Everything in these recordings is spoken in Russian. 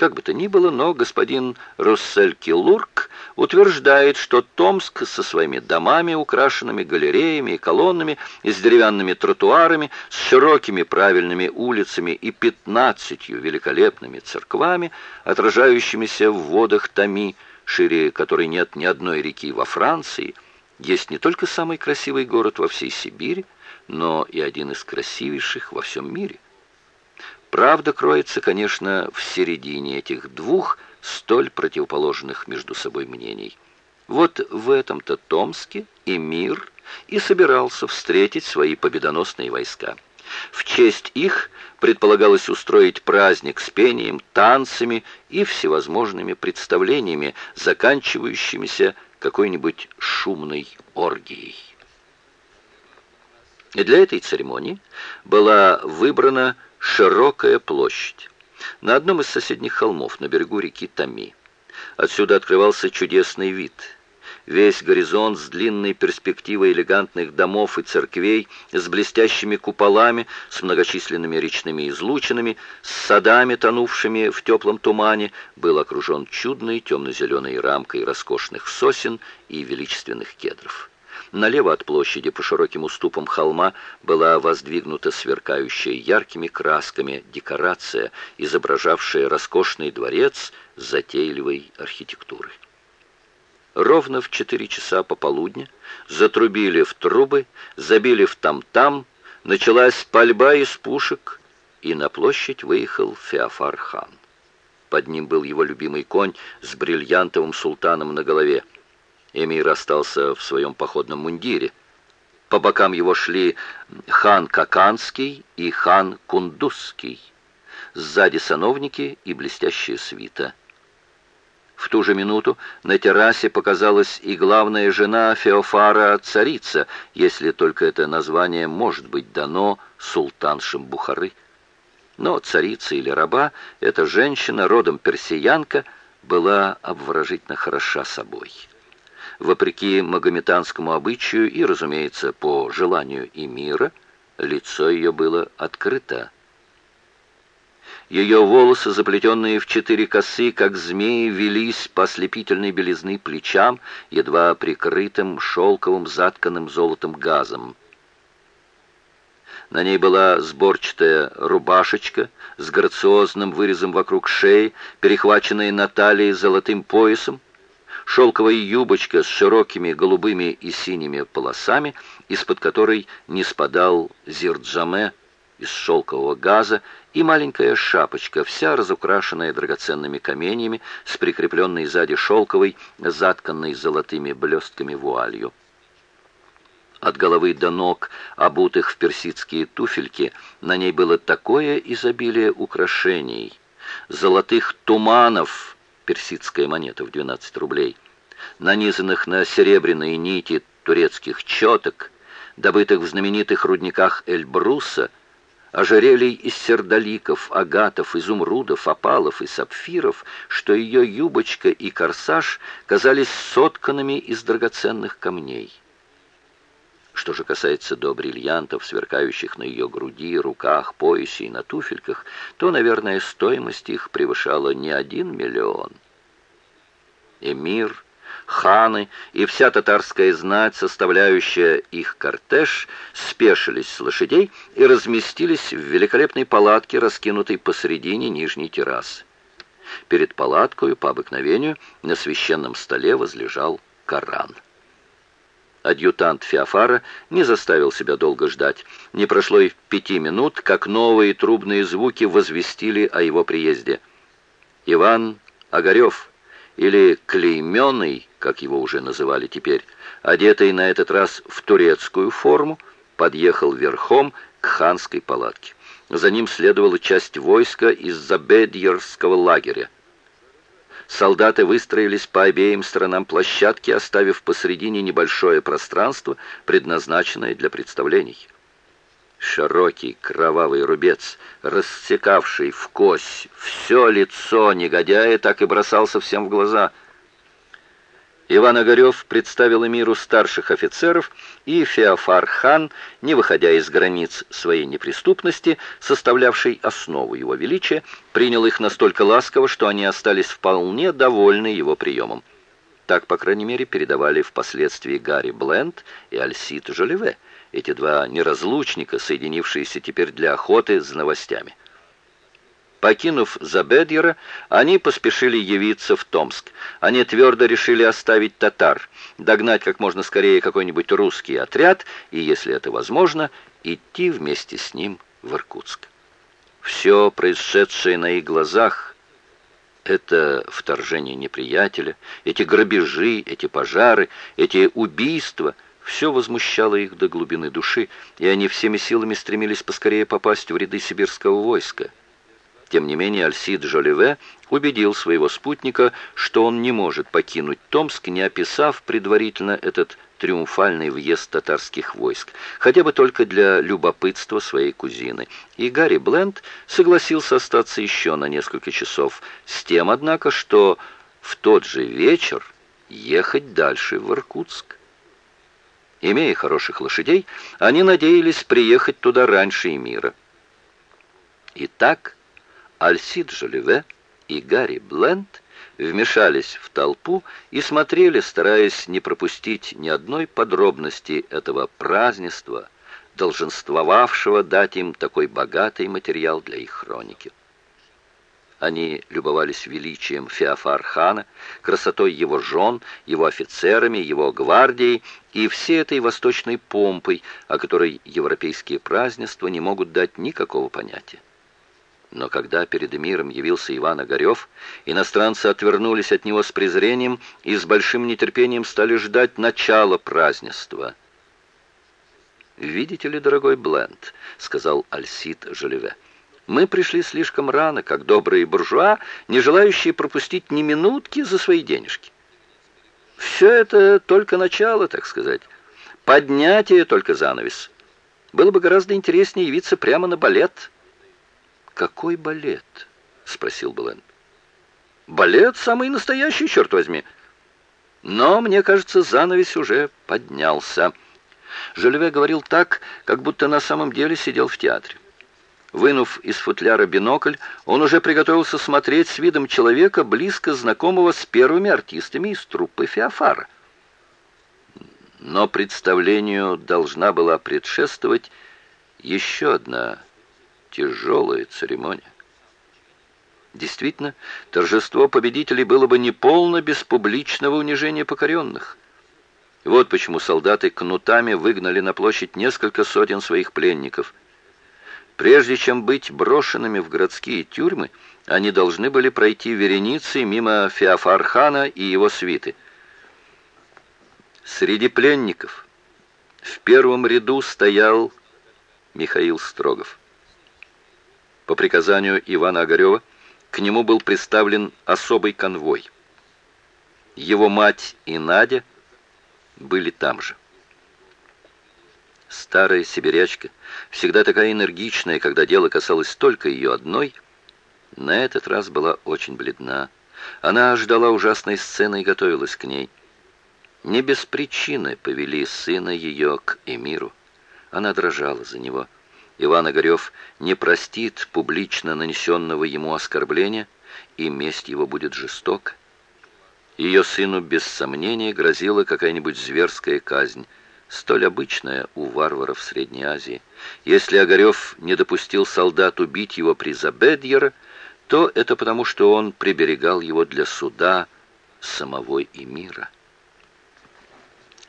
Как бы то ни было, но господин Руссель Килурк утверждает, что Томск со своими домами, украшенными галереями и колоннами, и с деревянными тротуарами, с широкими правильными улицами и пятнадцатью великолепными церквами, отражающимися в водах Томи, шире которой нет ни одной реки во Франции, есть не только самый красивый город во всей Сибири, но и один из красивейших во всем мире. Правда кроется, конечно, в середине этих двух столь противоположных между собой мнений. Вот в этом-то Томске и мир и собирался встретить свои победоносные войска. В честь их предполагалось устроить праздник с пением, танцами и всевозможными представлениями, заканчивающимися какой-нибудь шумной оргией. И для этой церемонии была выбрана широкая площадь. На одном из соседних холмов на берегу реки Тами. Отсюда открывался чудесный вид. Весь горизонт с длинной перспективой элегантных домов и церквей, с блестящими куполами, с многочисленными речными излучинами, с садами, тонувшими в теплом тумане, был окружен чудной темно-зеленой рамкой роскошных сосен и величественных кедров. Налево от площади по широким уступам холма была воздвигнута сверкающая яркими красками декорация, изображавшая роскошный дворец затейливой архитектуры. Ровно в четыре часа пополудня затрубили в трубы, забили в там-там, началась пальба из пушек, и на площадь выехал Феофар хан. Под ним был его любимый конь с бриллиантовым султаном на голове. Эмир остался в своем походном мундире. По бокам его шли хан Каканский и хан Кундузский. Сзади сановники и блестящая свита. В ту же минуту на террасе показалась и главная жена Феофара, царица, если только это название может быть дано султаншем Бухары. Но царица или раба, эта женщина, родом персиянка, была обворожительно хороша собой вопреки магометанскому обычаю и, разумеется, по желанию и мира, лицо ее было открыто. Ее волосы, заплетенные в четыре косы, как змеи, велись по ослепительной белизны плечам, едва прикрытым шелковым затканным золотом газом. На ней была сборчатая рубашечка с грациозным вырезом вокруг шеи, перехваченная на талии золотым поясом, шелковая юбочка с широкими голубыми и синими полосами, из-под которой не спадал зирджаме из шелкового газа, и маленькая шапочка, вся разукрашенная драгоценными каменьями, с прикрепленной сзади шелковой, затканной золотыми блестками вуалью. От головы до ног, обутых в персидские туфельки, на ней было такое изобилие украшений, золотых туманов, персидская монета в 12 рублей, нанизанных на серебряные нити турецких четок, добытых в знаменитых рудниках Эльбруса, ожерелий из сердоликов, агатов, изумрудов, опалов и сапфиров, что ее юбочка и корсаж казались сотканными из драгоценных камней. Что же касается до бриллиантов, сверкающих на ее груди, руках, поясе и на туфельках, то, наверное, стоимость их превышала не один миллион. Эмир, ханы и вся татарская знать, составляющая их кортеж, спешились с лошадей и разместились в великолепной палатке, раскинутой посредине нижней террасы. Перед палаткой, по обыкновению, на священном столе возлежал Коран. Адъютант Феофара не заставил себя долго ждать. Не прошло и пяти минут, как новые трубные звуки возвестили о его приезде. Иван Огарев, или Клейменный, как его уже называли теперь, одетый на этот раз в турецкую форму, подъехал верхом к ханской палатке. За ним следовала часть войска из Забедьерского лагеря. Солдаты выстроились по обеим сторонам площадки, оставив посредине небольшое пространство, предназначенное для представлений. Широкий кровавый рубец, рассекавший в кость все лицо негодяя, так и бросался всем в глаза. Иван Огарев представил миру старших офицеров, и Феофар хан, не выходя из границ своей неприступности, составлявшей основу его величия, принял их настолько ласково, что они остались вполне довольны его приемом. Так, по крайней мере, передавали впоследствии Гарри Бленд и Альсит Жолеве, эти два неразлучника, соединившиеся теперь для охоты с новостями. Покинув Забедьера, они поспешили явиться в Томск. Они твердо решили оставить татар, догнать как можно скорее какой-нибудь русский отряд и, если это возможно, идти вместе с ним в Иркутск. Все происшедшее на их глазах, это вторжение неприятеля, эти грабежи, эти пожары, эти убийства — все возмущало их до глубины души, и они всеми силами стремились поскорее попасть в ряды сибирского войска — тем не менее, Альсид Жолеве убедил своего спутника, что он не может покинуть Томск, не описав предварительно этот триумфальный въезд татарских войск, хотя бы только для любопытства своей кузины. И Гарри Бленд согласился остаться еще на несколько часов, с тем, однако, что в тот же вечер ехать дальше в Иркутск. Имея хороших лошадей, они надеялись приехать туда раньше Эмира. Итак, Альсид Жолеве и Гарри Бленд вмешались в толпу и смотрели, стараясь не пропустить ни одной подробности этого празднества, долженствовавшего дать им такой богатый материал для их хроники. Они любовались величием Феофар-хана, красотой его жен, его офицерами, его гвардией и всей этой восточной помпой, о которой европейские празднества не могут дать никакого понятия. Но когда перед эмиром явился Иван Огарев, иностранцы отвернулись от него с презрением и с большим нетерпением стали ждать начала празднества. «Видите ли, дорогой Бленд», — сказал Альсид Желеве, — «мы пришли слишком рано, как добрые буржуа, не желающие пропустить ни минутки за свои денежки. Все это только начало, так сказать, поднятие только занавес. Было бы гораздо интереснее явиться прямо на балет». «Какой балет?» — спросил Блен. «Балет самый настоящий, черт возьми!» Но, мне кажется, занавес уже поднялся. Жильве говорил так, как будто на самом деле сидел в театре. Вынув из футляра бинокль, он уже приготовился смотреть с видом человека, близко знакомого с первыми артистами из труппы Феофара. Но представлению должна была предшествовать еще одна тяжелая церемония. Действительно, торжество победителей было бы неполно без публичного унижения покоренных. Вот почему солдаты кнутами выгнали на площадь несколько сотен своих пленников. Прежде чем быть брошенными в городские тюрьмы, они должны были пройти вереницей мимо Феофархана и его свиты. Среди пленников в первом ряду стоял Михаил Строгов. По приказанию Ивана Огарева к нему был представлен особый конвой. Его мать и Надя были там же. Старая сибирячка, всегда такая энергичная, когда дело касалось только ее одной, на этот раз была очень бледна. Она ждала ужасной сцены и готовилась к ней. Не без причины повели сына ее к Эмиру. Она дрожала за него. Иван Огарев не простит публично нанесенного ему оскорбления, и месть его будет жестока. Ее сыну без сомнения грозила какая-нибудь зверская казнь, столь обычная у варваров Средней Азии. Если Огарев не допустил солдат убить его при Забедьера, то это потому, что он приберегал его для суда самого Эмира.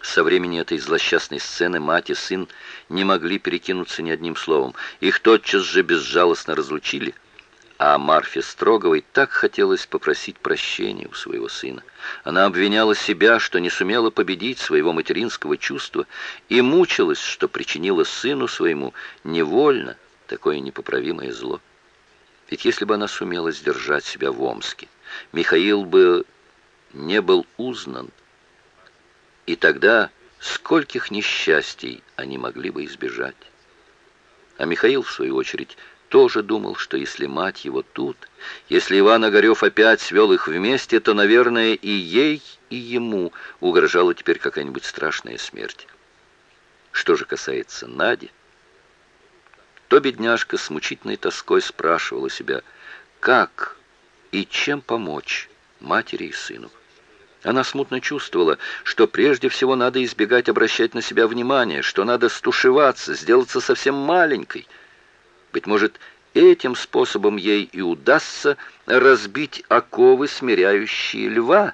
Со времени этой злосчастной сцены мать и сын не могли перекинуться ни одним словом. Их тотчас же безжалостно разлучили. А Марфе Строговой так хотелось попросить прощения у своего сына. Она обвиняла себя, что не сумела победить своего материнского чувства, и мучилась, что причинила сыну своему невольно такое непоправимое зло. Ведь если бы она сумела сдержать себя в Омске, Михаил бы не был узнан, и тогда скольких несчастий они могли бы избежать. А Михаил, в свою очередь, тоже думал, что если мать его тут, если Иван Огарев опять свел их вместе, то, наверное, и ей и ему угрожала теперь какая-нибудь страшная смерть. Что же касается Нади, то бедняжка с мучительной тоской спрашивала себя, как и чем помочь матери и сыну. Она смутно чувствовала, что прежде всего надо избегать обращать на себя внимание, что надо стушеваться, сделаться совсем маленькой. Быть может, этим способом ей и удастся разбить оковы, смиряющие льва.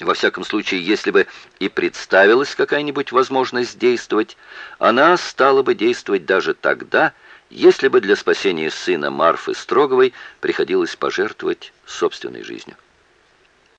Во всяком случае, если бы и представилась какая-нибудь возможность действовать, она стала бы действовать даже тогда, если бы для спасения сына Марфы Строговой приходилось пожертвовать собственной жизнью.